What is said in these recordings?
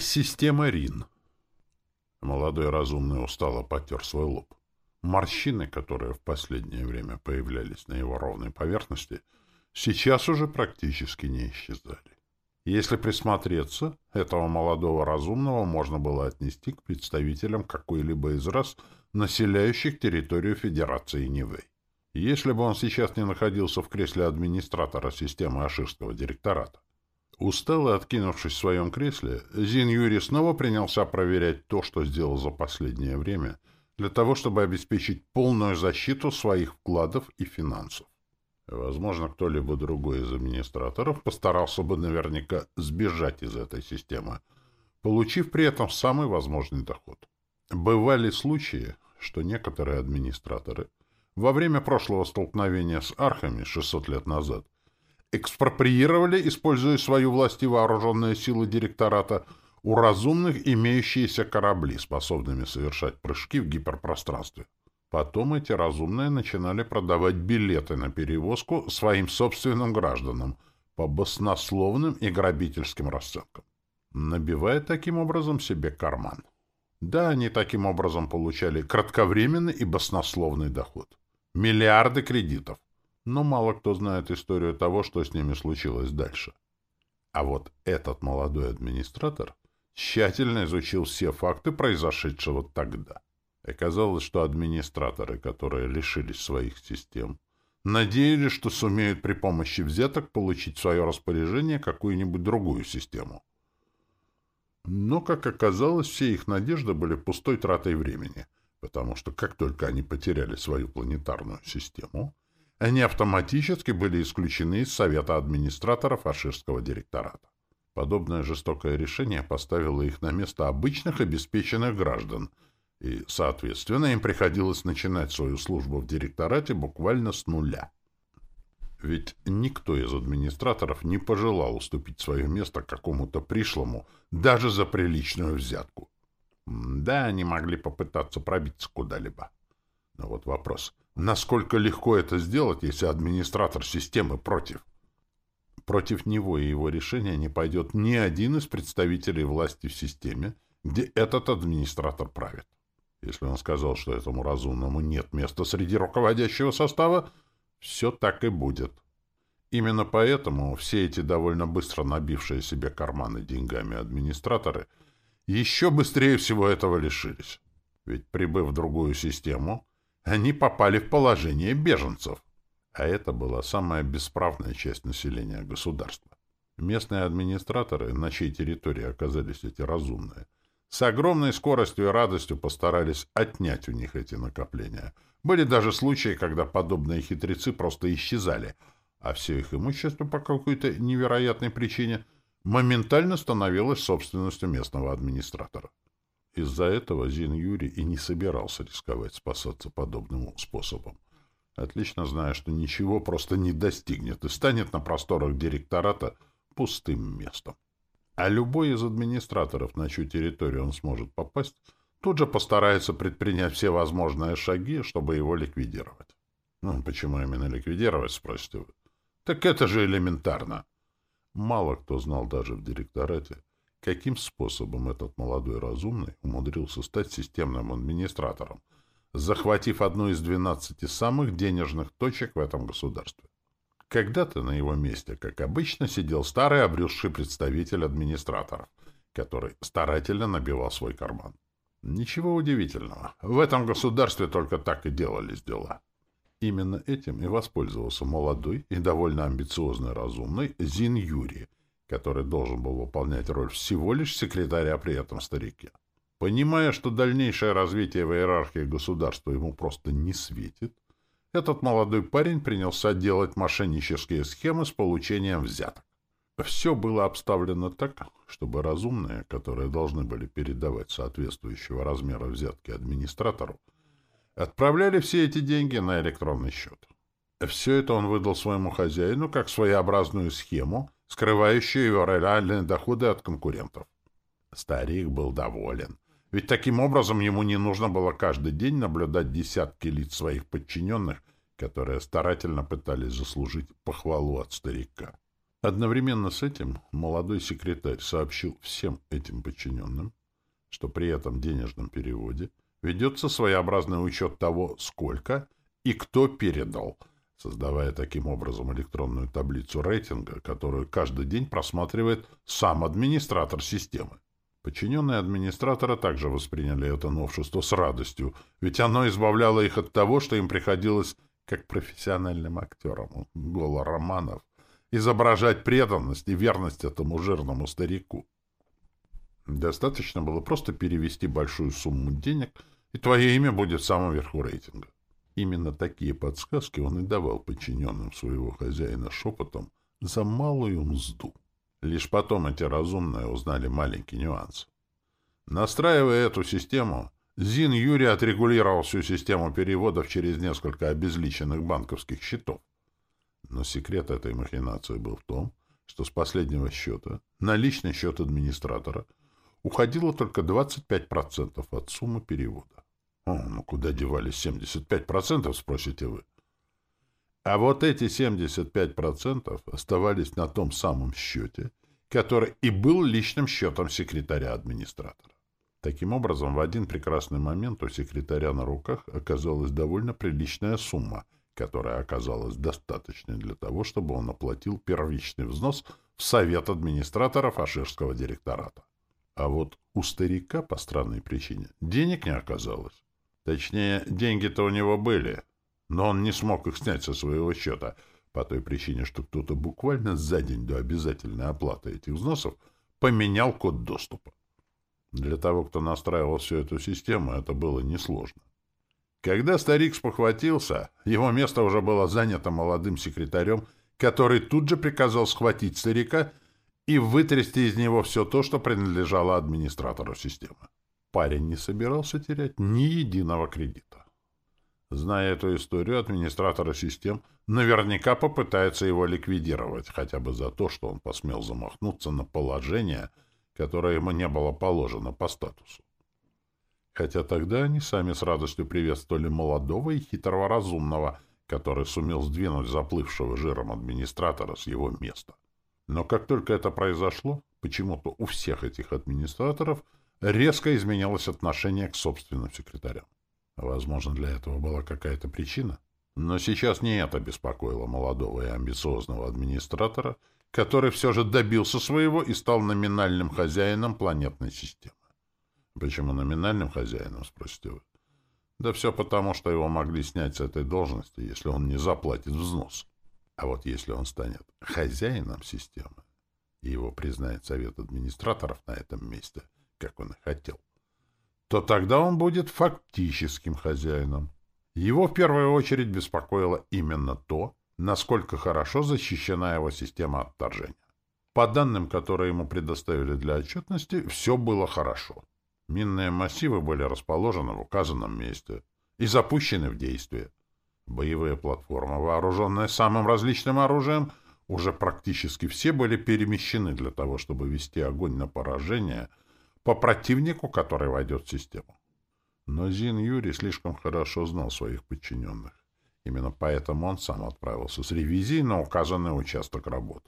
Система РИН. Молодой разумный устало потер свой лоб. Морщины, которые в последнее время появлялись на его ровной поверхности, сейчас уже практически не исчезали. Если присмотреться, этого молодого разумного можно было отнести к представителям какой-либо из рас, населяющих территорию Федерации Нивэй. Если бы он сейчас не находился в кресле администратора системы Аширского директората. Устало откинувшись в своем кресле, Зин Юрий снова принялся проверять то, что сделал за последнее время, для того, чтобы обеспечить полную защиту своих вкладов и финансов. Возможно, кто-либо другой из администраторов постарался бы наверняка сбежать из этой системы, получив при этом самый возможный доход. Бывали случаи, что некоторые администраторы во время прошлого столкновения с архами 600 лет назад – экспроприировали, используя свою власть и вооруженные силы директората, у разумных имеющиеся корабли, способными совершать прыжки в гиперпространстве. Потом эти разумные начинали продавать билеты на перевозку своим собственным гражданам по баснословным и грабительским расценкам, набивая таким образом себе карман. Да, они таким образом получали кратковременный и баснословный доход. Миллиарды кредитов но мало кто знает историю того, что с ними случилось дальше. А вот этот молодой администратор тщательно изучил все факты произошедшего тогда. Оказалось, что администраторы, которые лишились своих систем, надеялись, что сумеют при помощи взяток получить в свое распоряжение какую-нибудь другую систему. Но, как оказалось, все их надежды были пустой тратой времени, потому что как только они потеряли свою планетарную систему, они автоматически были исключены из Совета администраторов фашистского директората. Подобное жестокое решение поставило их на место обычных обеспеченных граждан, и, соответственно, им приходилось начинать свою службу в директорате буквально с нуля. Ведь никто из администраторов не пожелал уступить свое место какому-то пришлому, даже за приличную взятку. Да, они могли попытаться пробиться куда-либо. Но вот вопрос — Насколько легко это сделать, если администратор системы против? Против него и его решения не пойдет ни один из представителей власти в системе, где этот администратор правит. Если он сказал, что этому разумному нет места среди руководящего состава, все так и будет. Именно поэтому все эти довольно быстро набившие себе карманы деньгами администраторы еще быстрее всего этого лишились. Ведь, прибыв в другую систему, они попали в положение беженцев. А это была самая бесправная часть населения государства. Местные администраторы, на чьей территории оказались эти разумные, с огромной скоростью и радостью постарались отнять у них эти накопления. Были даже случаи, когда подобные хитрецы просто исчезали, а все их имущество по какой-то невероятной причине моментально становилось собственностью местного администратора. Из-за этого Зин Юрий и не собирался рисковать спасаться подобным способом, отлично зная, что ничего просто не достигнет и станет на просторах директората пустым местом. А любой из администраторов, на чью территорию он сможет попасть, тут же постарается предпринять все возможные шаги, чтобы его ликвидировать. Ну, почему именно ликвидировать, спросите вы? Так это же элементарно. Мало кто знал даже в директорате, каким способом этот молодой разумный умудрился стать системным администратором, захватив одну из двенадцати самых денежных точек в этом государстве. Когда-то на его месте, как обычно, сидел старый обрюзший представитель администраторов, который старательно набивал свой карман. Ничего удивительного. В этом государстве только так и делались дела. Именно этим и воспользовался молодой и довольно амбициозный разумный Зин Юрий, который должен был выполнять роль всего лишь секретаря при этом старике. Понимая, что дальнейшее развитие в иерархии государства ему просто не светит, этот молодой парень принялся делать мошеннические схемы с получением взяток. Все было обставлено так, чтобы разумные, которые должны были передавать соответствующего размера взятки администратору, отправляли все эти деньги на электронный счет. Все это он выдал своему хозяину как своеобразную схему, скрывающую его реальные доходы от конкурентов. Старик был доволен, ведь таким образом ему не нужно было каждый день наблюдать десятки лиц своих подчиненных, которые старательно пытались заслужить похвалу от старика. Одновременно с этим молодой секретарь сообщил всем этим подчиненным, что при этом денежном переводе ведется своеобразный учет того, сколько и кто передал, создавая таким образом электронную таблицу рейтинга, которую каждый день просматривает сам администратор системы. Подчиненные администратора также восприняли это новшество с радостью, ведь оно избавляло их от того, что им приходилось, как профессиональным актерам, Гола Романов, изображать преданность и верность этому жирному старику. Достаточно было просто перевести большую сумму денег, и твое имя будет в самом верху рейтинга. Именно такие подсказки он и давал подчиненным своего хозяина шепотом за малую мзду. Лишь потом эти разумные узнали маленький нюанс. Настраивая эту систему, Зин Юрий отрегулировал всю систему переводов через несколько обезличенных банковских счетов. Но секрет этой махинации был в том, что с последнего счета на личный счет администратора уходило только 25% от суммы перевода. О, ну куда девались 75%, спросите вы. А вот эти 75% оставались на том самом счете, который и был личным счетом секретаря-администратора. Таким образом, в один прекрасный момент у секретаря на руках оказалась довольно приличная сумма — которая оказалась достаточной для того, чтобы он оплатил первичный взнос в совет администраторов Аширского директората. А вот у старика по странной причине денег не оказалось. Точнее, деньги-то у него были, но он не смог их снять со своего счета по той причине, что кто-то буквально за день до обязательной оплаты этих взносов поменял код доступа. Для того, кто настраивал всю эту систему, это было несложно. Когда старик спохватился, его место уже было занято молодым секретарем, который тут же приказал схватить старика и вытрясти из него все то, что принадлежало администратору системы. Парень не собирался терять ни единого кредита. Зная эту историю, администратора систем наверняка попытается его ликвидировать, хотя бы за то, что он посмел замахнуться на положение, которое ему не было положено по статусу хотя тогда они сами с радостью приветствовали молодого и хитрого разумного, который сумел сдвинуть заплывшего жиром администратора с его места. Но как только это произошло, почему-то у всех этих администраторов резко изменялось отношение к собственным секретарям. Возможно, для этого была какая-то причина. Но сейчас не это беспокоило молодого и амбициозного администратора, который все же добился своего и стал номинальным хозяином планетной системы. Почему номинальным хозяином, спросите вы? Да все потому, что его могли снять с этой должности, если он не заплатит взнос. А вот если он станет хозяином системы, и его признает совет администраторов на этом месте, как он и хотел, то тогда он будет фактическим хозяином. Его в первую очередь беспокоило именно то, насколько хорошо защищена его система отторжения. По данным, которые ему предоставили для отчетности, все было хорошо. Минные массивы были расположены в указанном месте и запущены в действие. Боевые платформы, вооруженные самым различным оружием, уже практически все были перемещены для того, чтобы вести огонь на поражение по противнику, который войдет в систему. Но Зин Юрий слишком хорошо знал своих подчиненных. Именно поэтому он сам отправился с ревизией на указанный участок работ.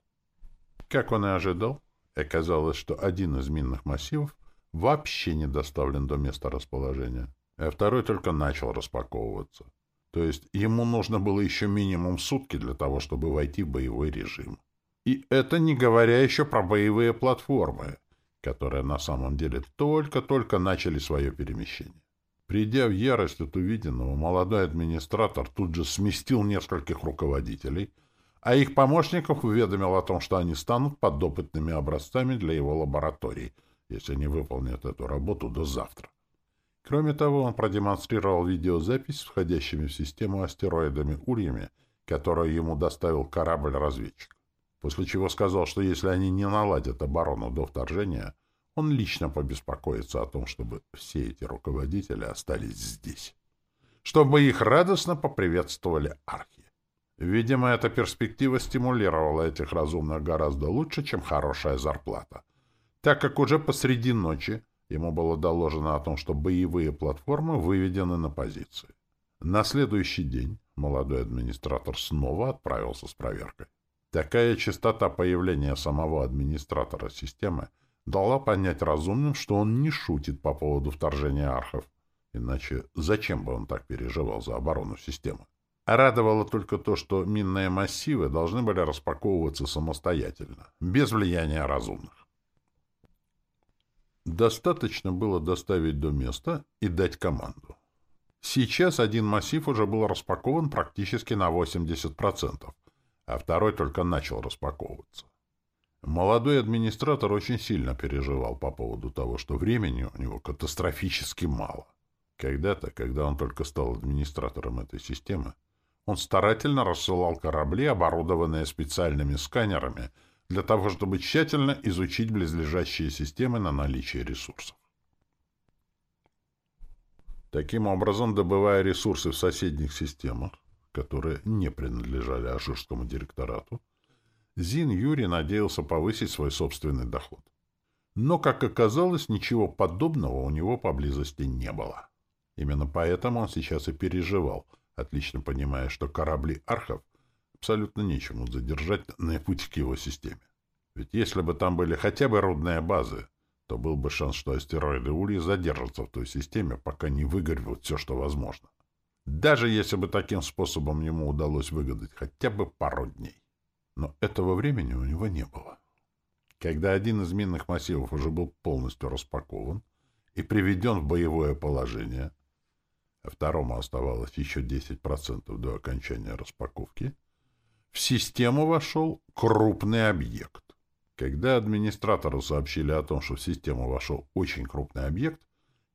Как он и ожидал, оказалось, что один из минных массивов вообще не доставлен до места расположения, а второй только начал распаковываться. То есть ему нужно было еще минимум сутки для того, чтобы войти в боевой режим. И это не говоря еще про боевые платформы, которые на самом деле только-только начали свое перемещение. Придя в ярость от увиденного, молодой администратор тут же сместил нескольких руководителей, а их помощников уведомил о том, что они станут подопытными образцами для его лабораторий — если не выполнят эту работу до завтра. Кроме того, он продемонстрировал видеозапись с входящими в систему астероидами-ульями, которую ему доставил корабль-разведчик. После чего сказал, что если они не наладят оборону до вторжения, он лично побеспокоится о том, чтобы все эти руководители остались здесь. Чтобы их радостно поприветствовали архи. Видимо, эта перспектива стимулировала этих разумных гораздо лучше, чем хорошая зарплата так как уже посреди ночи ему было доложено о том, что боевые платформы выведены на позиции. На следующий день молодой администратор снова отправился с проверкой. Такая частота появления самого администратора системы дала понять разумным, что он не шутит по поводу вторжения архов. Иначе зачем бы он так переживал за оборону системы? А радовало только то, что минные массивы должны были распаковываться самостоятельно, без влияния разумных. Достаточно было доставить до места и дать команду. Сейчас один массив уже был распакован практически на 80%, а второй только начал распаковываться. Молодой администратор очень сильно переживал по поводу того, что времени у него катастрофически мало. Когда-то, когда он только стал администратором этой системы, он старательно рассылал корабли, оборудованные специальными сканерами, для того, чтобы тщательно изучить близлежащие системы на наличие ресурсов. Таким образом, добывая ресурсы в соседних системах, которые не принадлежали Ажирскому директорату, Зин Юрий надеялся повысить свой собственный доход. Но, как оказалось, ничего подобного у него поблизости не было. Именно поэтому он сейчас и переживал, отлично понимая, что корабли архов абсолютно нечему задержать на пути к его системе. Ведь если бы там были хотя бы рудные базы, то был бы шанс, что астероиды Ульи задержатся в той системе, пока не выгорят все, что возможно. Даже если бы таким способом ему удалось выгадать хотя бы пару дней. Но этого времени у него не было. Когда один из минных массивов уже был полностью распакован и приведен в боевое положение, а второму оставалось еще 10% до окончания распаковки, в систему вошел крупный объект. Когда администратору сообщили о том, что в систему вошел очень крупный объект,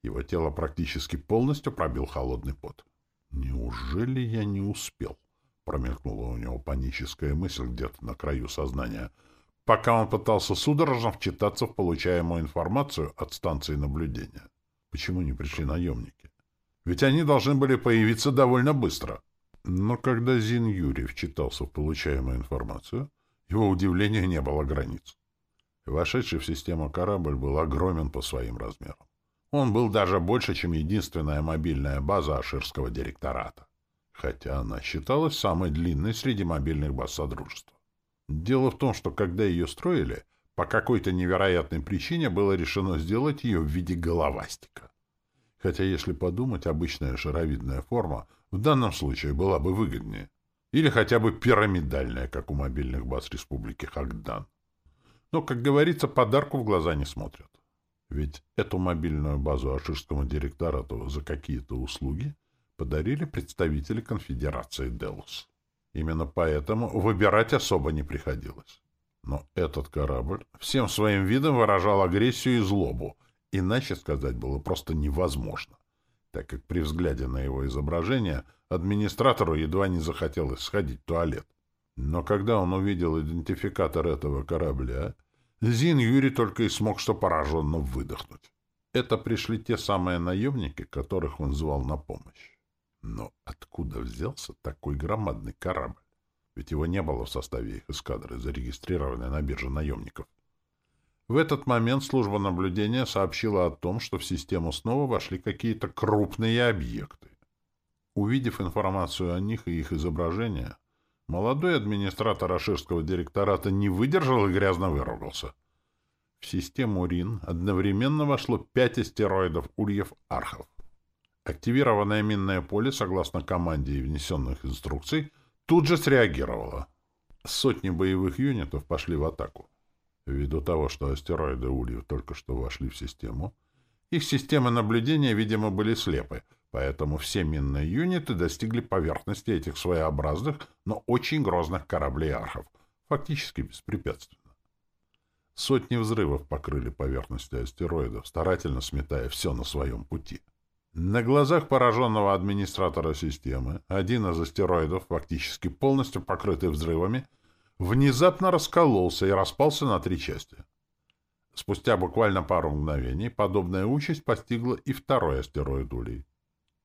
его тело практически полностью пробил холодный пот. «Неужели я не успел?» — промелькнула у него паническая мысль где-то на краю сознания, пока он пытался судорожно вчитаться в получаемую информацию от станции наблюдения. Почему не пришли наемники? Ведь они должны были появиться довольно быстро. Но когда Зин Юрий вчитался в получаемую информацию, его удивлению не было границ. Вошедший в систему корабль был огромен по своим размерам. Он был даже больше, чем единственная мобильная база Аширского директората, хотя она считалась самой длинной среди мобильных баз Содружества. Дело в том, что когда ее строили, по какой-то невероятной причине было решено сделать ее в виде головастика. Хотя, если подумать, обычная шаровидная форма в данном случае была бы выгоднее. Или хотя бы пирамидальная, как у мобильных баз Республики Хагдан. Но, как говорится, подарку в глаза не смотрят. Ведь эту мобильную базу Аширскому директорату за какие-то услуги подарили представители конфедерации Делос. Именно поэтому выбирать особо не приходилось. Но этот корабль всем своим видом выражал агрессию и злобу, иначе сказать было просто невозможно так как при взгляде на его изображение администратору едва не захотелось сходить в туалет. Но когда он увидел идентификатор этого корабля, Зин Юрий только и смог что пораженно выдохнуть. Это пришли те самые наемники, которых он звал на помощь. Но откуда взялся такой громадный корабль? Ведь его не было в составе их эскадры, зарегистрированной на бирже наемников. В этот момент служба наблюдения сообщила о том, что в систему снова вошли какие-то крупные объекты. Увидев информацию о них и их изображения, молодой администратор Аширского директората не выдержал и грязно выругался. В систему РИН одновременно вошло пять астероидов Ульев-Архов. Активированное минное поле, согласно команде и внесенных инструкций, тут же среагировало. Сотни боевых юнитов пошли в атаку. Ввиду того, что астероиды Ульев только что вошли в систему, их системы наблюдения, видимо, были слепы, поэтому все минные юниты достигли поверхности этих своеобразных, но очень грозных кораблей архов, фактически беспрепятственно. Сотни взрывов покрыли поверхности астероидов, старательно сметая все на своем пути. На глазах пораженного администратора системы один из астероидов, фактически полностью покрытый взрывами, внезапно раскололся и распался на три части. Спустя буквально пару мгновений подобная участь постигла и второй астероид Улей.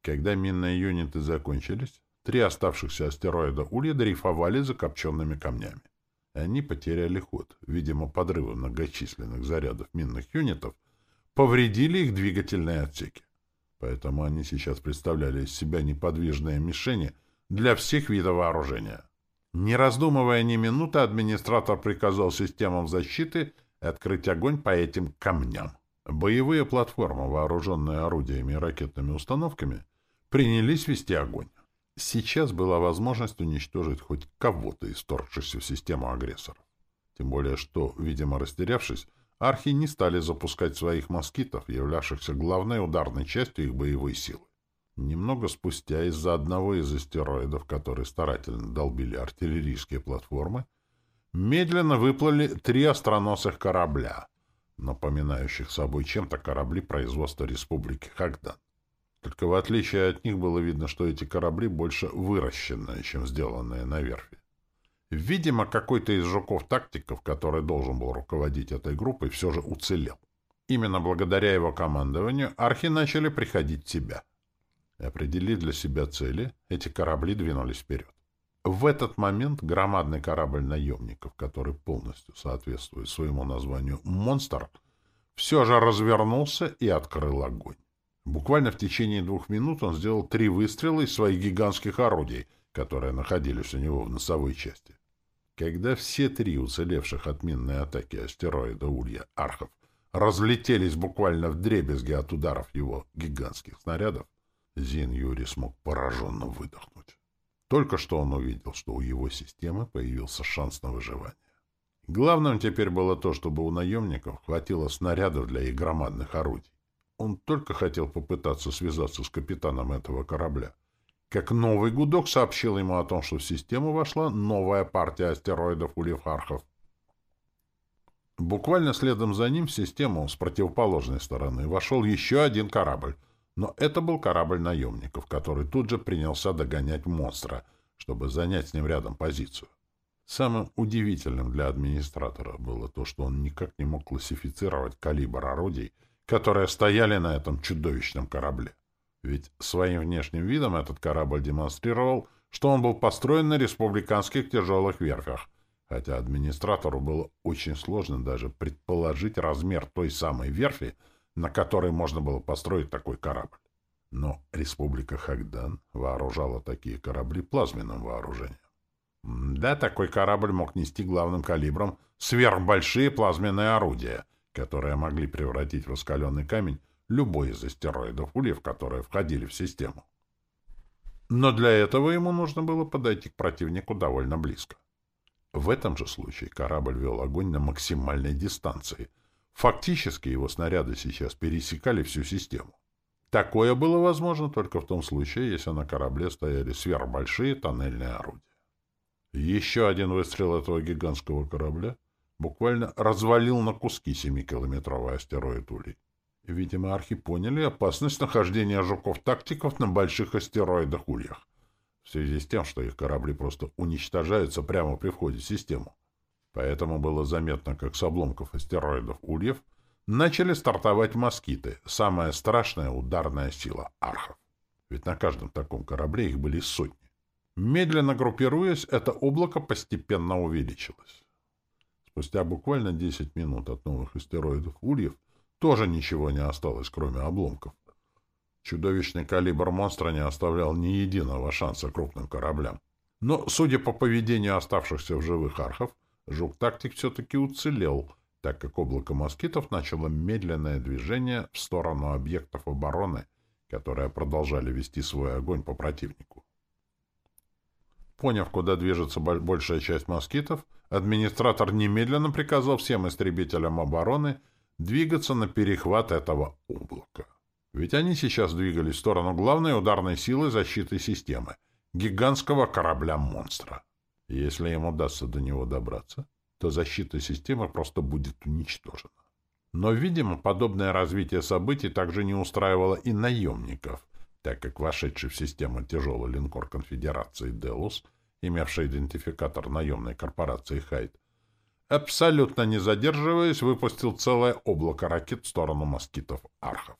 Когда минные юниты закончились, три оставшихся астероида Улья дрейфовали закопченными камнями. Они потеряли ход. Видимо, подрывы многочисленных зарядов минных юнитов повредили их двигательные отсеки. Поэтому они сейчас представляли из себя неподвижные мишени для всех видов вооружения. Не раздумывая ни минуты, администратор приказал системам защиты открыть огонь по этим камням. Боевые платформы, вооруженные орудиями и ракетными установками, принялись вести огонь. Сейчас была возможность уничтожить хоть кого-то из вторгшихся в систему агрессоров. Тем более, что, видимо, растерявшись, архи не стали запускать своих москитов, являвшихся главной ударной частью их боевой силы. Немного спустя из-за одного из астероидов, который старательно долбили артиллерийские платформы, медленно выплыли три остроносых корабля, напоминающих собой чем-то корабли производства Республики Хагдан. Только в отличие от них было видно, что эти корабли больше выращенные, чем сделанные на верфи. Видимо, какой-то из жуков-тактиков, который должен был руководить этой группой, все же уцелел. Именно благодаря его командованию архи начали приходить в себя. Определив для себя цели, эти корабли двинулись вперед. В этот момент громадный корабль наемников, который полностью соответствует своему названию «Монстр», все же развернулся и открыл огонь. Буквально в течение двух минут он сделал три выстрела из своих гигантских орудий, которые находились у него в носовой части. Когда все три уцелевших от минной атаки астероида Улья Архов разлетелись буквально в дребезги от ударов его гигантских снарядов, Зин Юрий смог пораженно выдохнуть. Только что он увидел, что у его системы появился шанс на выживание. Главным теперь было то, чтобы у наемников хватило снарядов для их громадных орудий. Он только хотел попытаться связаться с капитаном этого корабля, как новый гудок сообщил ему о том, что в систему вошла новая партия астероидов Улифархов. Буквально следом за ним в систему с противоположной стороны вошел еще один корабль — но это был корабль наемников, который тут же принялся догонять монстра, чтобы занять с ним рядом позицию. Самым удивительным для администратора было то, что он никак не мог классифицировать калибр орудий, которые стояли на этом чудовищном корабле. Ведь своим внешним видом этот корабль демонстрировал, что он был построен на республиканских тяжелых верфях, хотя администратору было очень сложно даже предположить размер той самой верфи, на которой можно было построить такой корабль. Но Республика Хагдан вооружала такие корабли плазменным вооружением. Да, такой корабль мог нести главным калибром сверхбольшие плазменные орудия, которые могли превратить в раскаленный камень любой из астероидов ульев, которые входили в систему. Но для этого ему нужно было подойти к противнику довольно близко. В этом же случае корабль вел огонь на максимальной дистанции — Фактически его снаряды сейчас пересекали всю систему. Такое было возможно только в том случае, если на корабле стояли сверхбольшие тоннельные орудия. Еще один выстрел этого гигантского корабля буквально развалил на куски семикилометровый астероид Улей. Видимо, архи поняли опасность нахождения жуков-тактиков на больших астероидах-ульях, в связи с тем, что их корабли просто уничтожаются прямо при входе в систему. Поэтому было заметно, как с обломков астероидов Ульев начали стартовать москиты, самая страшная ударная сила архов. Ведь на каждом таком корабле их были сотни. Медленно группируясь, это облако постепенно увеличилось. Спустя буквально 10 минут от новых астероидов Ульев тоже ничего не осталось, кроме обломков. Чудовищный калибр монстра не оставлял ни единого шанса крупным кораблям. Но, судя по поведению оставшихся в живых архов, Жук-тактик все-таки уцелел, так как облако москитов начало медленное движение в сторону объектов обороны, которые продолжали вести свой огонь по противнику. Поняв, куда движется большая часть москитов, администратор немедленно приказал всем истребителям обороны двигаться на перехват этого облака. Ведь они сейчас двигались в сторону главной ударной силы защиты системы — гигантского корабля-монстра. Если им удастся до него добраться, то защита системы просто будет уничтожена. Но, видимо, подобное развитие событий также не устраивало и наемников, так как вошедший в систему тяжелый линкор конфедерации «Делус», имевший идентификатор наемной корпорации «Хайд», абсолютно не задерживаясь, выпустил целое облако ракет в сторону москитов-архов.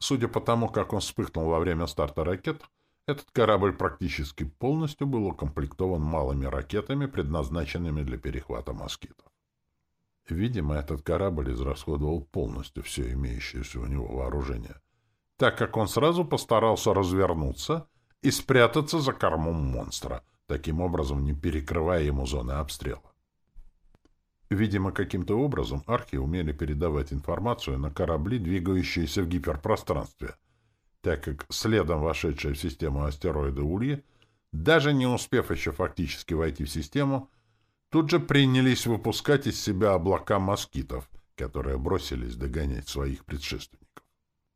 Судя по тому, как он вспыхнул во время старта ракет, этот корабль практически полностью был укомплектован малыми ракетами, предназначенными для перехвата москитов. Видимо, этот корабль израсходовал полностью все имеющееся у него вооружение, так как он сразу постарался развернуться и спрятаться за кормом монстра, таким образом не перекрывая ему зоны обстрела. Видимо, каким-то образом архи умели передавать информацию на корабли, двигающиеся в гиперпространстве, так как следом вошедшие в систему астероиды Ульи, даже не успев еще фактически войти в систему, тут же принялись выпускать из себя облака москитов, которые бросились догонять своих предшественников.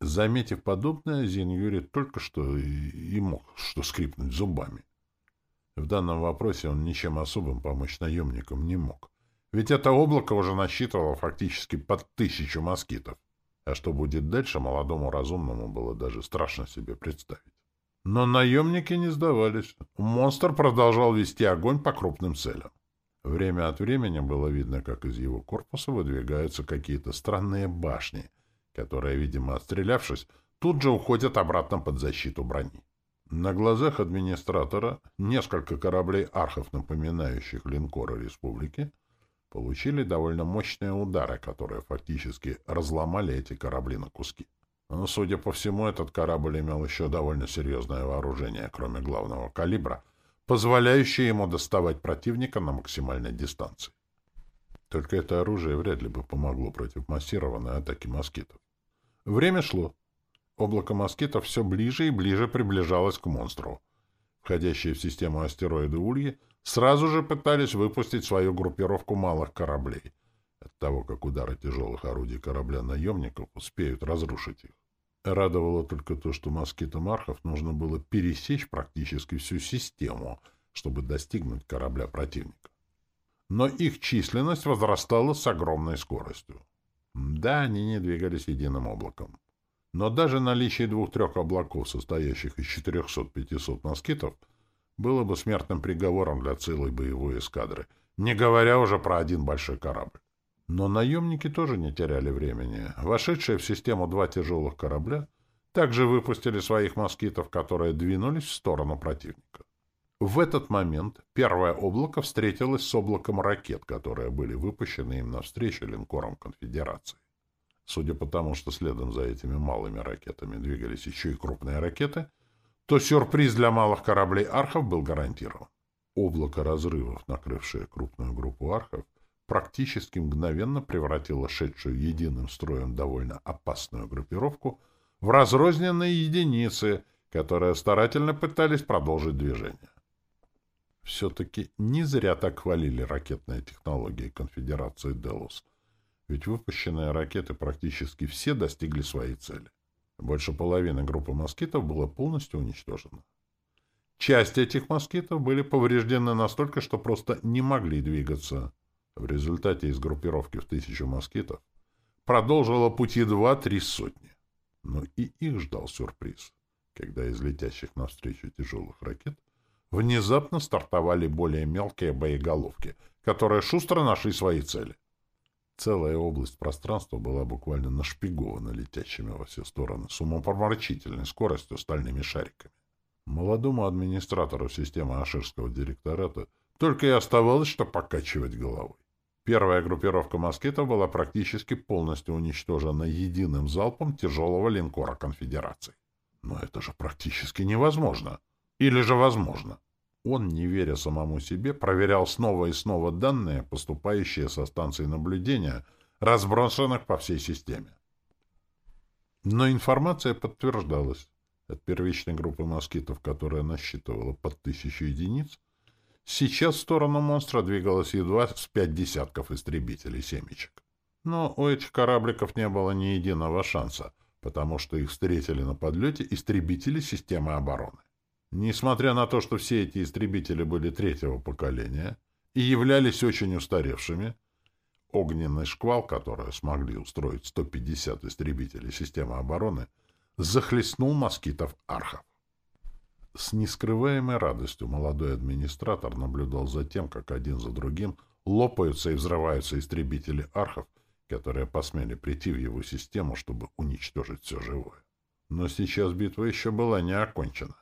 Заметив подобное, Зин Юрий только что и мог что скрипнуть зубами. В данном вопросе он ничем особым помочь наемникам не мог. Ведь это облако уже насчитывало фактически под тысячу москитов. А что будет дальше, молодому разумному было даже страшно себе представить. Но наемники не сдавались. Монстр продолжал вести огонь по крупным целям. Время от времени было видно, как из его корпуса выдвигаются какие-то странные башни, которые, видимо, отстрелявшись, тут же уходят обратно под защиту брони. На глазах администратора несколько кораблей архов, напоминающих линкоры республики, получили довольно мощные удары, которые фактически разломали эти корабли на куски. Но, судя по всему, этот корабль имел еще довольно серьезное вооружение, кроме главного калибра, позволяющее ему доставать противника на максимальной дистанции. Только это оружие вряд ли бы помогло против массированной атаки москитов. Время шло. Облако москитов все ближе и ближе приближалось к монстру. Входящие в систему астероиды Ульи сразу же пытались выпустить свою группировку малых кораблей, от того, как удары тяжелых орудий корабля наемников успеют разрушить их. Радовало только то, что москитам архов нужно было пересечь практически всю систему, чтобы достигнуть корабля противника. Но их численность возрастала с огромной скоростью. Да, они не двигались единым облаком. Но даже наличие двух-трех облаков, состоящих из 400-500 москитов, было бы смертным приговором для целой боевой эскадры, не говоря уже про один большой корабль. Но наемники тоже не теряли времени. Вошедшие в систему два тяжелых корабля также выпустили своих москитов, которые двинулись в сторону противника. В этот момент первое облако встретилось с облаком ракет, которые были выпущены им навстречу линкорам конфедерации. Судя по тому, что следом за этими малыми ракетами двигались еще и крупные ракеты, то сюрприз для малых кораблей архов был гарантирован. Облако разрывов, накрывшее крупную группу архов, практически мгновенно превратило шедшую единым строем довольно опасную группировку в разрозненные единицы, которые старательно пытались продолжить движение. Все-таки не зря так хвалили ракетные технологии конфедерации Делос, ведь выпущенные ракеты практически все достигли своей цели. Больше половины группы москитов было полностью уничтожено. Часть этих москитов были повреждены настолько, что просто не могли двигаться. В результате из группировки в тысячу москитов продолжила пути два-три сотни. Но и их ждал сюрприз, когда из летящих навстречу тяжелых ракет внезапно стартовали более мелкие боеголовки, которые шустро нашли свои цели. Целая область пространства была буквально нашпигована летящими во все стороны с умопомрачительной скоростью стальными шариками. Молодому администратору системы Аширского директората только и оставалось, что покачивать головой. Первая группировка москитов была практически полностью уничтожена единым залпом тяжелого линкора конфедерации. Но это же практически невозможно. Или же возможно. Он, не веря самому себе, проверял снова и снова данные, поступающие со станций наблюдения, разбросанных по всей системе. Но информация подтверждалась. От первичной группы москитов, которая насчитывала под тысячу единиц, Сейчас в сторону монстра двигалось едва с пять десятков истребителей-семечек. Но у этих корабликов не было ни единого шанса, потому что их встретили на подлете истребители системы обороны. Несмотря на то, что все эти истребители были третьего поколения и являлись очень устаревшими, огненный шквал, который смогли устроить 150 истребителей системы обороны, захлестнул москитов архов. С нескрываемой радостью молодой администратор наблюдал за тем, как один за другим лопаются и взрываются истребители архов, которые посмели прийти в его систему, чтобы уничтожить все живое. Но сейчас битва еще была не окончена.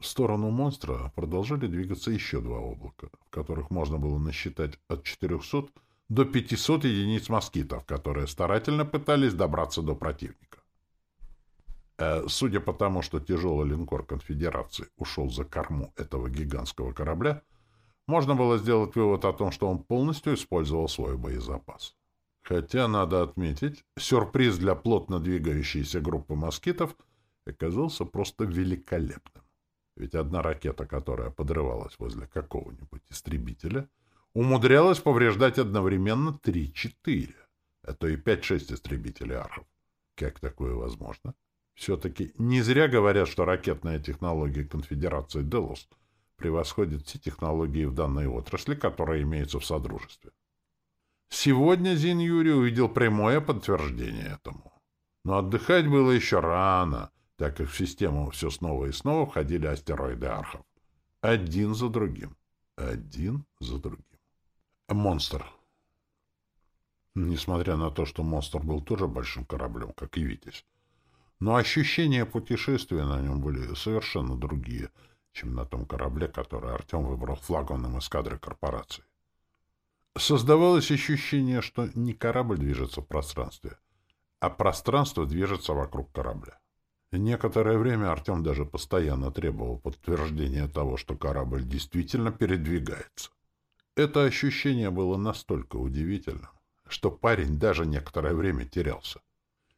В сторону монстра продолжали двигаться еще два облака, в которых можно было насчитать от 400 до 500 единиц москитов, которые старательно пытались добраться до противника. Э, судя по тому, что тяжелый линкор конфедерации ушел за корму этого гигантского корабля, можно было сделать вывод о том, что он полностью использовал свой боезапас. Хотя, надо отметить, сюрприз для плотно двигающейся группы москитов оказался просто великолепным. Ведь одна ракета, которая подрывалась возле какого-нибудь истребителя, умудрялась повреждать одновременно 3-4, а то и 5-6 истребителей архов. Как такое возможно? Все-таки не зря говорят, что ракетная технология конфедерации «Делос» превосходит все технологии в данной отрасли, которые имеются в Содружестве. Сегодня Зин Юрий увидел прямое подтверждение этому. Но отдыхать было еще рано, так как в систему все снова и снова входили астероиды архов. Один за другим. Один за другим. Монстр. Несмотря на то, что монстр был тоже большим кораблем, как и Витязь, но ощущения путешествия на нем были совершенно другие, чем на том корабле, который Артем выбрал флагманом эскадры корпорации. Создавалось ощущение, что не корабль движется в пространстве, а пространство движется вокруг корабля. Некоторое время Артем даже постоянно требовал подтверждения того, что корабль действительно передвигается. Это ощущение было настолько удивительным, что парень даже некоторое время терялся.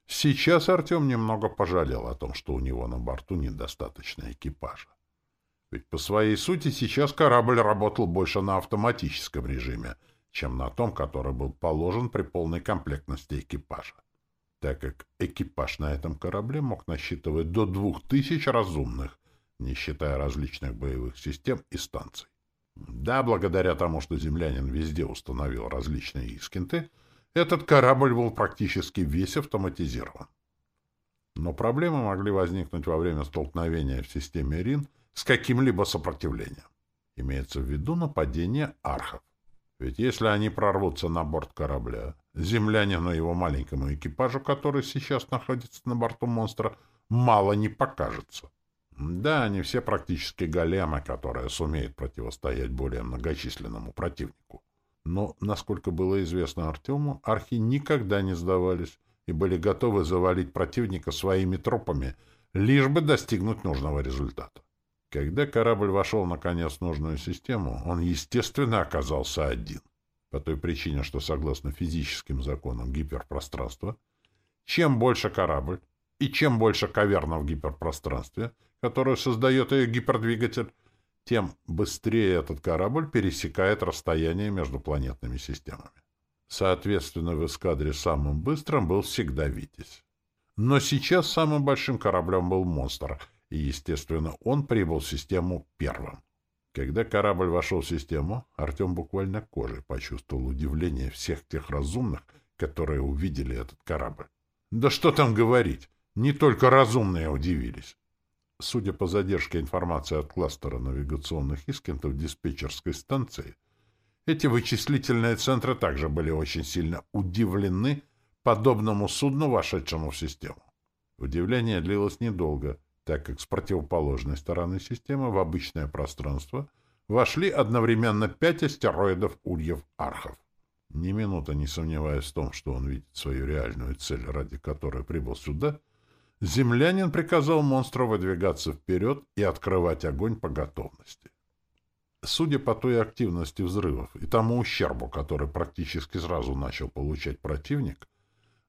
Сейчас Артем немного пожалел о том, что у него на борту недостаточно экипажа. Ведь по своей сути сейчас корабль работал больше на автоматическом режиме, чем на том, который был положен при полной комплектности экипажа. Так как экипаж на этом корабле мог насчитывать до двух тысяч разумных, не считая различных боевых систем и станций. Да, благодаря тому, что землянин везде установил различные искинты, этот корабль был практически весь автоматизирован. Но проблемы могли возникнуть во время столкновения в системе РИН с каким-либо сопротивлением. Имеется в виду нападение архов. Ведь если они прорвутся на борт корабля, землянину его маленькому экипажу, который сейчас находится на борту монстра, мало не покажется. Да, они все практически големы, которые сумеют противостоять более многочисленному противнику. Но, насколько было известно Артему, архи никогда не сдавались и были готовы завалить противника своими трупами, лишь бы достигнуть нужного результата. Когда корабль вошел наконец в нужную систему, он, естественно, оказался один. По той причине, что согласно физическим законам гиперпространства, чем больше корабль и чем больше каверна в гиперпространстве, которую создает ее гипердвигатель, тем быстрее этот корабль пересекает расстояние между планетными системами. Соответственно, в эскадре самым быстрым был всегда «Витязь». Но сейчас самым большим кораблем был «Монстр», и, естественно, он прибыл в систему первым. Когда корабль вошел в систему, Артем буквально кожей почувствовал удивление всех тех разумных, которые увидели этот корабль. Да что там говорить, не только разумные удивились. Судя по задержке информации от кластера навигационных искентов диспетчерской станции, эти вычислительные центры также были очень сильно удивлены подобному судну, вошедшему в систему. Удивление длилось недолго, так как с противоположной стороны системы в обычное пространство вошли одновременно пять астероидов Ульев-Архов. Ни минута не сомневаясь в том, что он видит свою реальную цель, ради которой прибыл сюда — землянин приказал монстру выдвигаться вперед и открывать огонь по готовности. Судя по той активности взрывов и тому ущербу, который практически сразу начал получать противник,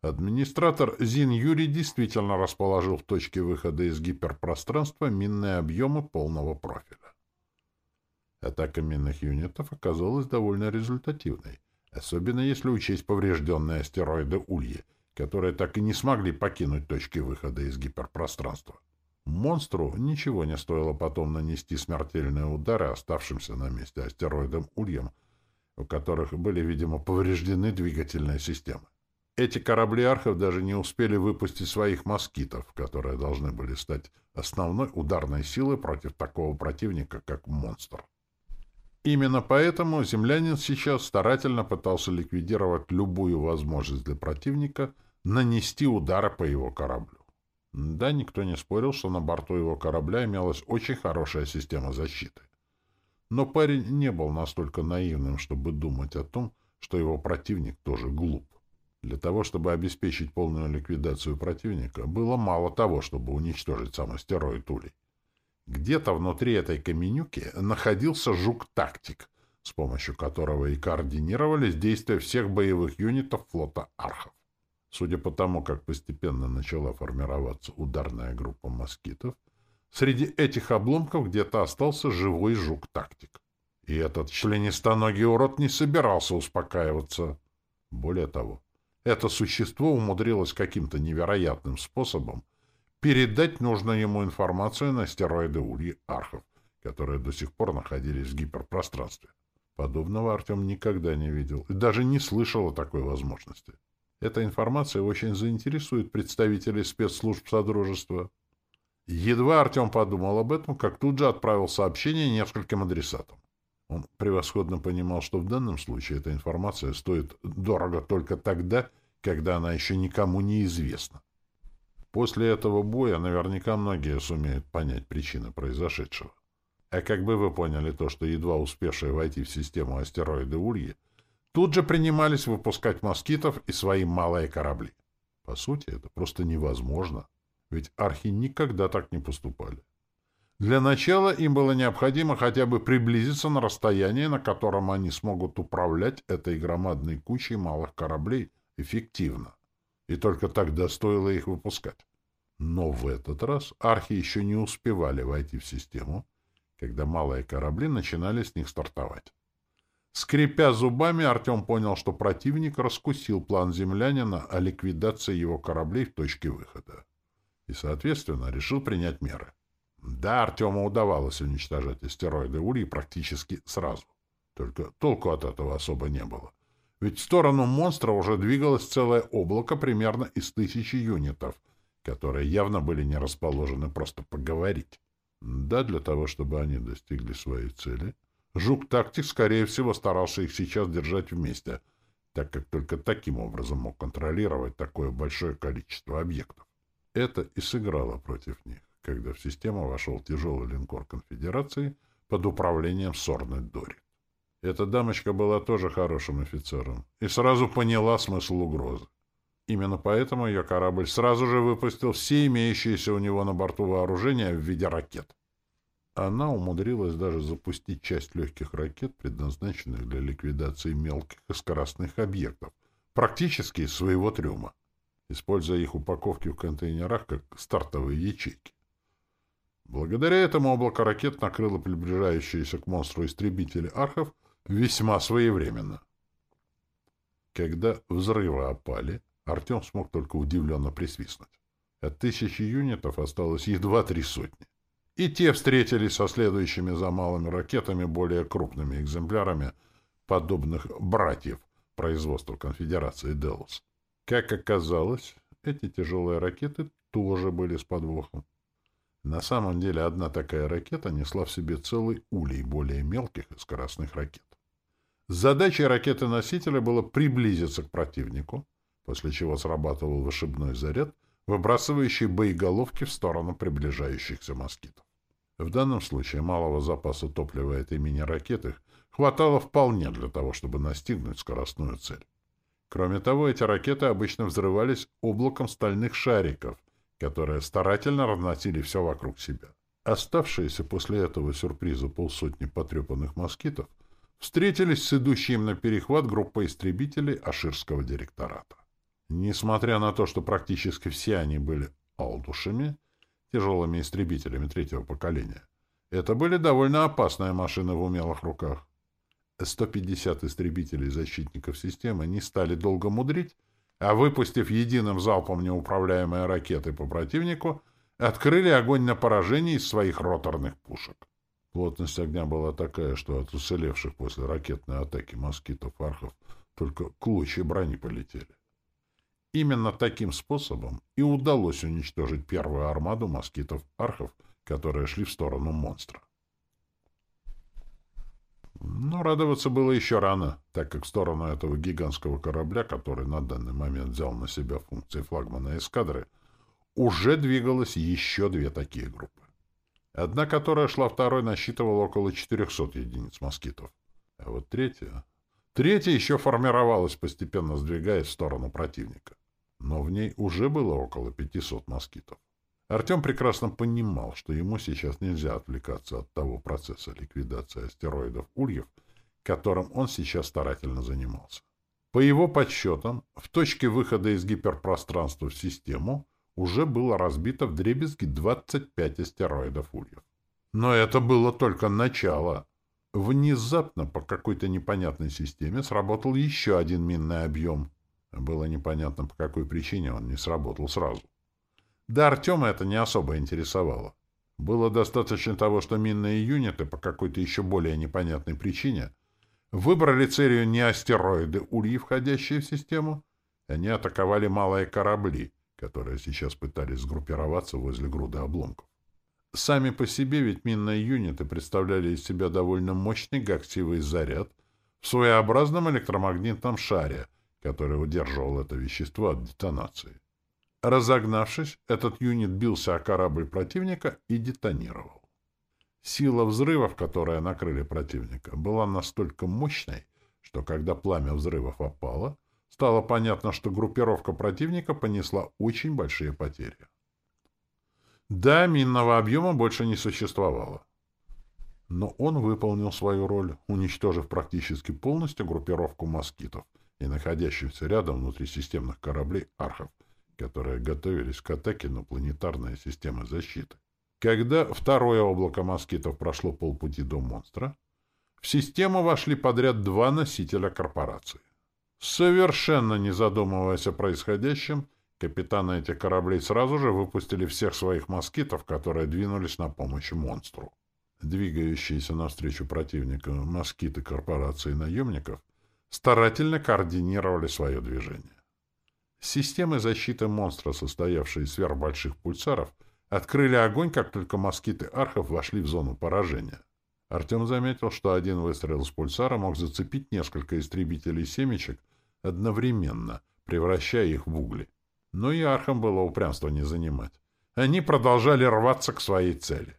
администратор Зин Юрий действительно расположил в точке выхода из гиперпространства минные объемы полного профиля. Атака минных юнитов оказалась довольно результативной, особенно если учесть поврежденные астероиды Ульи — которые так и не смогли покинуть точки выхода из гиперпространства. Монстру ничего не стоило потом нанести смертельные удары оставшимся на месте астероидам Ульям, у которых были, видимо, повреждены двигательные системы. Эти корабли архов даже не успели выпустить своих москитов, которые должны были стать основной ударной силой против такого противника, как монстр. Именно поэтому землянин сейчас старательно пытался ликвидировать любую возможность для противника нанести удары по его кораблю. Да, никто не спорил, что на борту его корабля имелась очень хорошая система защиты. Но парень не был настолько наивным, чтобы думать о том, что его противник тоже глуп. Для того, чтобы обеспечить полную ликвидацию противника, было мало того, чтобы уничтожить сам астероид Улей. Где-то внутри этой каменюки находился жук-тактик, с помощью которого и координировались действия всех боевых юнитов флота Архов. Судя по тому, как постепенно начала формироваться ударная группа москитов, среди этих обломков где-то остался живой жук-тактик. И этот членистоногий урод не собирался успокаиваться. Более того, это существо умудрилось каким-то невероятным способом передать нужную ему информацию на стероиды Ульи Архов, которые до сих пор находились в гиперпространстве. Подобного Артем никогда не видел и даже не слышал о такой возможности. Эта информация очень заинтересует представителей спецслужб Содружества. Едва Артем подумал об этом, как тут же отправил сообщение нескольким адресатам. Он превосходно понимал, что в данном случае эта информация стоит дорого только тогда, когда она еще никому не известна. После этого боя наверняка многие сумеют понять причины произошедшего. А как бы вы поняли то, что едва успевшие войти в систему астероиды Ульи тут же принимались выпускать москитов и свои малые корабли. По сути, это просто невозможно, ведь архи никогда так не поступали. Для начала им было необходимо хотя бы приблизиться на расстояние, на котором они смогут управлять этой громадной кучей малых кораблей эффективно. И только тогда стоило их выпускать. Но в этот раз архи еще не успевали войти в систему, когда малые корабли начинали с них стартовать. Скрипя зубами, Артем понял, что противник раскусил план землянина о ликвидации его кораблей в точке выхода. И, соответственно, решил принять меры. Да, Артему удавалось уничтожать астероиды Ульи практически сразу. Только толку от этого особо не было. Ведь в сторону монстра уже двигалось целое облако примерно из тысячи юнитов, которые явно были не расположены просто поговорить. Да, для того, чтобы они достигли своей цели, Жук-тактик, скорее всего, старался их сейчас держать вместе, так как только таким образом мог контролировать такое большое количество объектов. Это и сыграло против них когда в систему вошел тяжелый линкор конфедерации под управлением Сорны Дори. Эта дамочка была тоже хорошим офицером и сразу поняла смысл угрозы. Именно поэтому ее корабль сразу же выпустил все имеющиеся у него на борту вооружения в виде ракет. Она умудрилась даже запустить часть легких ракет, предназначенных для ликвидации мелких и скоростных объектов, практически из своего трюма, используя их упаковки в контейнерах как стартовые ячейки. Благодаря этому облако ракет накрыло приближающиеся к монстру истребители архов весьма своевременно. Когда взрывы опали, Артем смог только удивленно присвистнуть. От тысячи юнитов осталось едва три сотни. И те встретились со следующими за малыми ракетами более крупными экземплярами, подобных братьев производства конфедерации Делос. Как оказалось, эти тяжелые ракеты тоже были с подвохом. На самом деле одна такая ракета несла в себе целый улей более мелких и скоростных ракет. Задачей ракеты-носителя было приблизиться к противнику, после чего срабатывал вышибной заряд, выбрасывающий боеголовки в сторону приближающихся москитов. В данном случае малого запаса топлива этой мини-ракеты хватало вполне для того, чтобы настигнуть скоростную цель. Кроме того, эти ракеты обычно взрывались облаком стальных шариков — которые старательно разносили все вокруг себя. Оставшиеся после этого сюрприза полсотни потрепанных москитов встретились с идущей им на перехват группой истребителей Аширского директората. Несмотря на то, что практически все они были алдушами, тяжелыми истребителями третьего поколения, это были довольно опасные машины в умелых руках. 150 истребителей защитников системы не стали долго мудрить а выпустив единым залпом неуправляемые ракеты по противнику, открыли огонь на поражение из своих роторных пушек. Плотность огня была такая, что от уцелевших после ракетной атаки москитов-архов только клочья брони полетели. Именно таким способом и удалось уничтожить первую армаду москитов-архов, которые шли в сторону монстра. Но радоваться было еще рано, так как в сторону этого гигантского корабля, который на данный момент взял на себя функции флагмана эскадры, уже двигалось еще две такие группы. Одна, которая шла второй, насчитывала около 400 единиц москитов. А вот третья Третья еще формировалась, постепенно сдвигаясь в сторону противника. Но в ней уже было около 500 москитов. Артем прекрасно понимал, что ему сейчас нельзя отвлекаться от того процесса ликвидации астероидов Ульев, которым он сейчас старательно занимался. По его подсчетам, в точке выхода из гиперпространства в систему уже было разбито в дребезги 25 астероидов Ульев. Но это было только начало. Внезапно по какой-то непонятной системе сработал еще один минный объем. Было непонятно, по какой причине он не сработал сразу. Да Артема это не особо интересовало. Было достаточно того, что минные юниты по какой-то еще более непонятной причине выбрали целью не астероиды Ульи, входящие в систему, они атаковали малые корабли, которые сейчас пытались сгруппироваться возле груды обломков. Сами по себе ведь минные юниты представляли из себя довольно мощный гактивый заряд в своеобразном электромагнитном шаре, который удерживал это вещество от детонации. Разогнавшись, этот юнит бился о корабль противника и детонировал. Сила взрывов, которые накрыли противника, была настолько мощной, что когда пламя взрывов опало, стало понятно, что группировка противника понесла очень большие потери. Да, минного объема больше не существовало. Но он выполнил свою роль, уничтожив практически полностью группировку москитов и находящихся рядом внутрисистемных кораблей архов, которые готовились к атаке на планетарные системы защиты. Когда второе облако москитов прошло полпути до монстра, в систему вошли подряд два носителя корпорации. Совершенно не задумываясь о происходящем, капитаны этих кораблей сразу же выпустили всех своих москитов, которые двинулись на помощь монстру. Двигающиеся навстречу противнику москиты корпорации наемников старательно координировали свое движение. Системы защиты монстра, состоявшие из сверхбольших пульсаров, открыли огонь, как только москиты архов вошли в зону поражения. Артем заметил, что один выстрел с пульсара мог зацепить несколько истребителей семечек одновременно, превращая их в угли. Но и архам было упрямство не занимать. Они продолжали рваться к своей цели.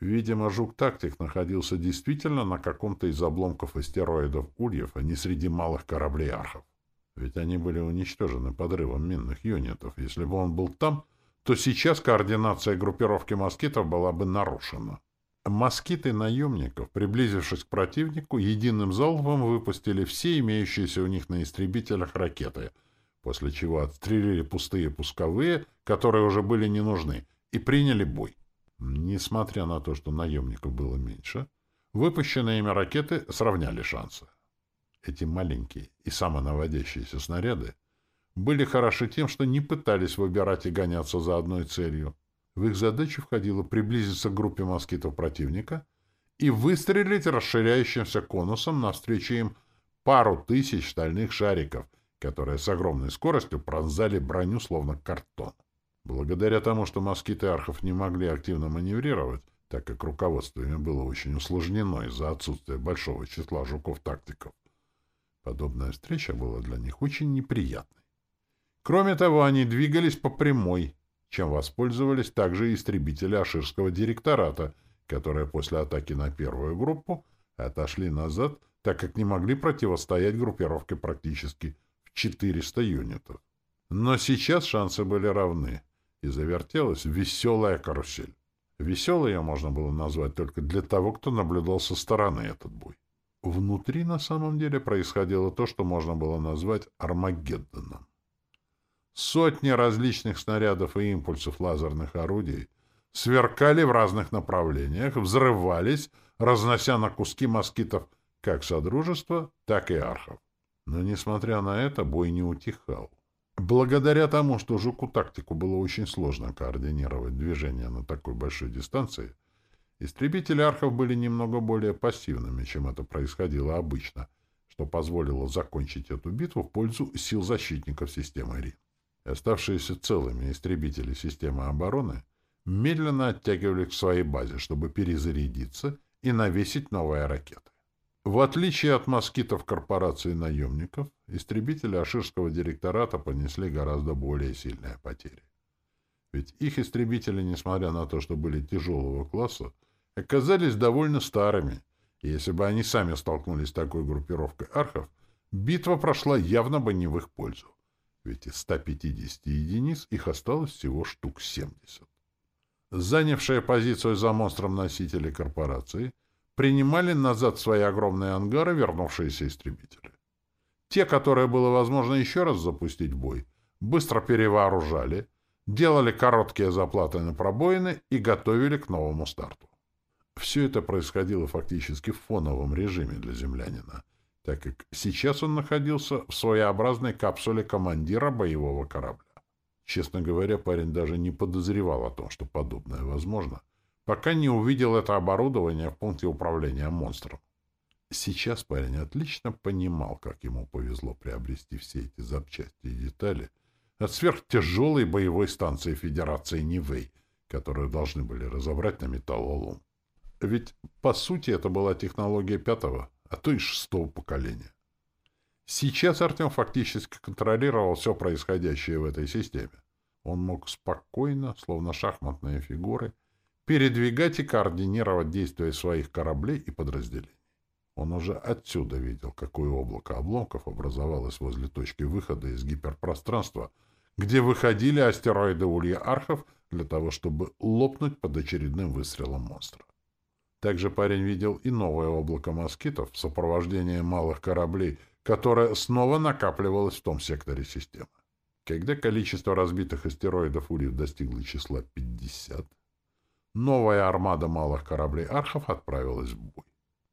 Видимо, жук-тактик находился действительно на каком-то из обломков астероидов Ульев, а не среди малых кораблей архов. Ведь они были уничтожены подрывом минных юнитов. Если бы он был там, то сейчас координация группировки москитов была бы нарушена. Москиты наемников, приблизившись к противнику, единым залпом выпустили все имеющиеся у них на истребителях ракеты, после чего отстрелили пустые пусковые, которые уже были не нужны, и приняли бой. Несмотря на то, что наемников было меньше, выпущенные ими ракеты сравняли шансы. Эти маленькие и самонаводящиеся снаряды были хороши тем, что не пытались выбирать и гоняться за одной целью. В их задачу входило приблизиться к группе москитов противника и выстрелить расширяющимся конусом навстречу им пару тысяч стальных шариков, которые с огромной скоростью пронзали броню словно картон. Благодаря тому, что москиты архов не могли активно маневрировать, так как руководство ими было очень усложнено из-за отсутствия большого числа жуков-тактиков, Подобная встреча была для них очень неприятной. Кроме того, они двигались по прямой, чем воспользовались также истребители Аширского директората, которые после атаки на первую группу отошли назад, так как не могли противостоять группировке практически в 400 юнитов. Но сейчас шансы были равны, и завертелась веселая карусель. Веселой ее можно было назвать только для того, кто наблюдал со стороны этот бой. Внутри на самом деле происходило то, что можно было назвать Армагеддоном. Сотни различных снарядов и импульсов лазерных орудий сверкали в разных направлениях, взрывались, разнося на куски москитов как Содружества, так и Архов. Но, несмотря на это, бой не утихал. Благодаря тому, что Жуку-тактику было очень сложно координировать движение на такой большой дистанции, Истребители архов были немного более пассивными, чем это происходило обычно, что позволило закончить эту битву в пользу сил защитников системы РИ. Оставшиеся целыми истребители системы обороны медленно оттягивались к своей базе, чтобы перезарядиться и навесить новые ракеты. В отличие от москитов корпорации наемников, истребители Аширского директората понесли гораздо более сильные потери. Ведь их истребители, несмотря на то, что были тяжелого класса, оказались довольно старыми, и если бы они сами столкнулись с такой группировкой архов, битва прошла явно бы не в их пользу, ведь из 150 единиц их осталось всего штук 70. Занявшие позицию за монстром носители корпорации принимали назад свои огромные ангары вернувшиеся истребители. Те, которые было возможно еще раз запустить в бой, быстро перевооружали, делали короткие заплаты на пробоины и готовили к новому старту. Все это происходило фактически в фоновом режиме для землянина, так как сейчас он находился в своеобразной капсуле командира боевого корабля. Честно говоря, парень даже не подозревал о том, что подобное возможно, пока не увидел это оборудование в пункте управления монстром. Сейчас парень отлично понимал, как ему повезло приобрести все эти запчасти и детали от сверхтяжелой боевой станции Федерации Нивэй, которую должны были разобрать на металлолом. Ведь, по сути, это была технология пятого, а то и шестого поколения. Сейчас Артем фактически контролировал все происходящее в этой системе. Он мог спокойно, словно шахматные фигуры, передвигать и координировать действия своих кораблей и подразделений. Он уже отсюда видел, какое облако обломков образовалось возле точки выхода из гиперпространства, где выходили астероиды Улья Архов для того, чтобы лопнуть под очередным выстрелом монстра. Также парень видел и новое облако москитов в сопровождении малых кораблей, которое снова накапливалось в том секторе системы. Когда количество разбитых астероидов Ульев достигло числа 50, новая армада малых кораблей Архов отправилась в бой.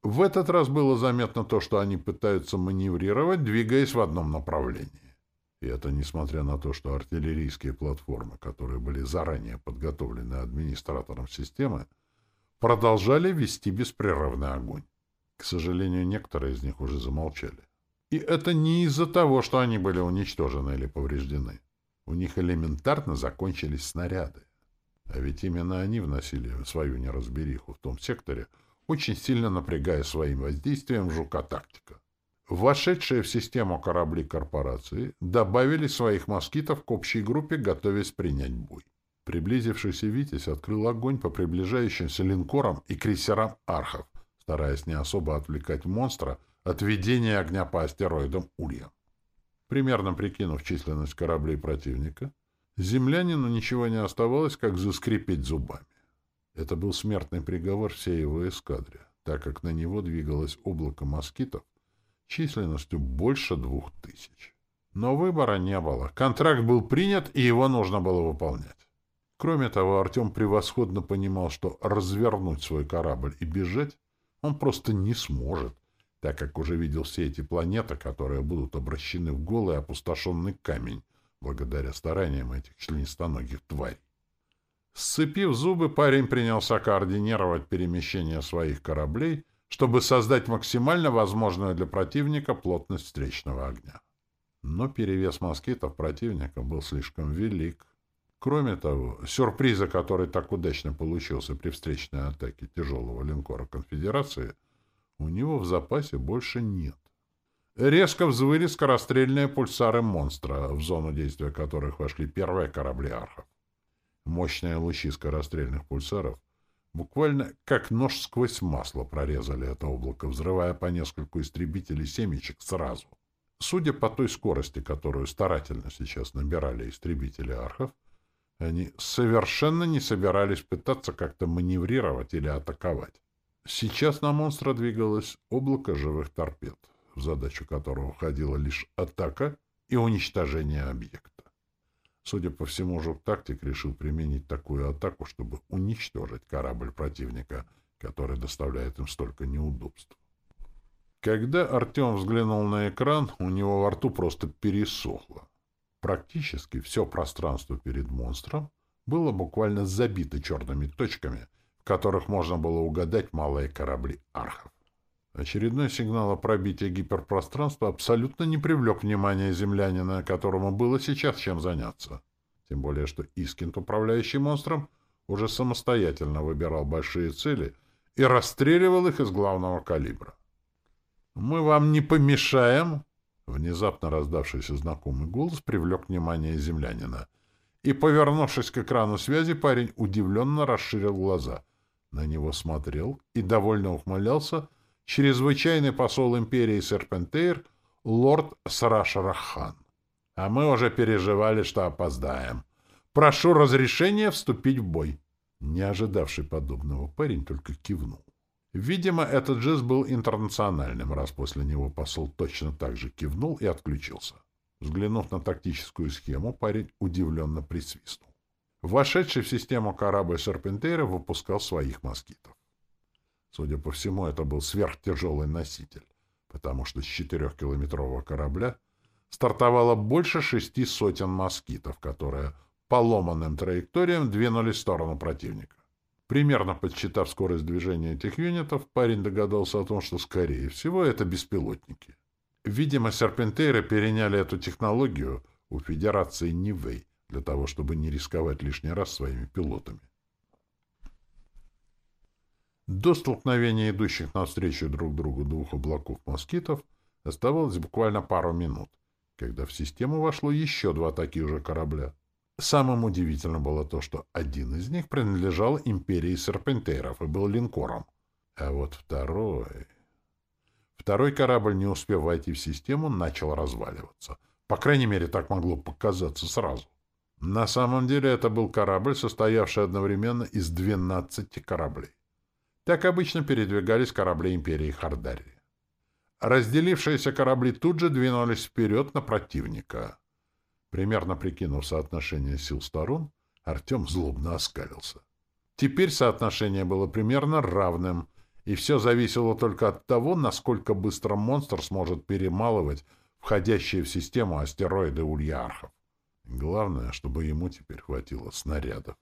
В этот раз было заметно то, что они пытаются маневрировать, двигаясь в одном направлении. И это несмотря на то, что артиллерийские платформы, которые были заранее подготовлены администратором системы, продолжали вести беспрерывный огонь. К сожалению, некоторые из них уже замолчали. И это не из-за того, что они были уничтожены или повреждены. У них элементарно закончились снаряды. А ведь именно они вносили свою неразбериху в том секторе, очень сильно напрягая своим воздействием жука-тактика. Вошедшие в систему корабли корпорации добавили своих москитов к общей группе, готовясь принять бой. Приблизившийся «Витязь» открыл огонь по приближающимся линкорам и крейсерам «Архов», стараясь не особо отвлекать монстра от ведения огня по астероидам Улья. Примерно прикинув численность кораблей противника, землянину ничего не оставалось, как заскрипеть зубами. Это был смертный приговор всей его эскадре, так как на него двигалось облако москитов численностью больше двух тысяч. Но выбора не было. Контракт был принят, и его нужно было выполнять. Кроме того, Артем превосходно понимал, что развернуть свой корабль и бежать он просто не сможет, так как уже видел все эти планеты, которые будут обращены в голый опустошенный камень, благодаря стараниям этих членистоногих тварей. Сцепив зубы, парень принялся координировать перемещение своих кораблей, чтобы создать максимально возможную для противника плотность встречного огня. Но перевес москитов противника был слишком велик. Кроме того, сюрприза, который так удачно получился при встречной атаке тяжелого линкора конфедерации, у него в запасе больше нет. Резко взвыли скорострельные пульсары монстра, в зону действия которых вошли первые корабли архов. Мощные лучи скорострельных пульсаров буквально как нож сквозь масло прорезали это облако, взрывая по нескольку истребителей семечек сразу. Судя по той скорости, которую старательно сейчас набирали истребители архов, они совершенно не собирались пытаться как-то маневрировать или атаковать. Сейчас на монстра двигалось облако живых торпед, в задачу которого входила лишь атака и уничтожение объекта. Судя по всему, Жук-тактик решил применить такую атаку, чтобы уничтожить корабль противника, который доставляет им столько неудобств. Когда Артем взглянул на экран, у него во рту просто пересохло. Практически все пространство перед монстром было буквально забито черными точками, в которых можно было угадать малые корабли архов. Очередной сигнал о пробитии гиперпространства абсолютно не привлек внимания землянина, которому было сейчас чем заняться. Тем более, что Искин, управляющий монстром, уже самостоятельно выбирал большие цели и расстреливал их из главного калибра. «Мы вам не помешаем?» Внезапно раздавшийся знакомый голос привлек внимание землянина. И, повернувшись к экрану связи, парень удивленно расширил глаза. На него смотрел и довольно ухмылялся чрезвычайный посол империи Серпентейр лорд Срашарахан. А мы уже переживали, что опоздаем. Прошу разрешения вступить в бой. Не ожидавший подобного парень только кивнул. Видимо, этот жест был интернациональным, раз после него посол точно так же кивнул и отключился. Взглянув на тактическую схему, парень удивленно присвистнул. Вошедший в систему корабль Серпентейра выпускал своих москитов. Судя по всему, это был сверхтяжелый носитель, потому что с четырехкилометрового корабля стартовало больше шести сотен москитов, которые по ломаным траекториям двинулись в сторону противника. Примерно подсчитав скорость движения этих юнитов, парень догадался о том, что, скорее всего, это беспилотники. Видимо, серпентейры переняли эту технологию у Федерации Нивэй для того, чтобы не рисковать лишний раз своими пилотами. До столкновения идущих навстречу друг другу двух облаков москитов оставалось буквально пару минут, когда в систему вошло еще два таких же корабля. Самым удивительным было то, что один из них принадлежал империи серпентеров и был линкором, а вот второй... Второй корабль, не успев войти в систему, начал разваливаться. По крайней мере, так могло показаться сразу. На самом деле это был корабль, состоявший одновременно из 12 кораблей. Так обычно передвигались корабли империи Хардарии. Разделившиеся корабли тут же двинулись вперед на противника. Примерно прикинув соотношение сил сторон, Артем злобно оскалился. Теперь соотношение было примерно равным, и все зависело только от того, насколько быстро монстр сможет перемалывать входящие в систему астероиды ульярхов. Главное, чтобы ему теперь хватило снарядов.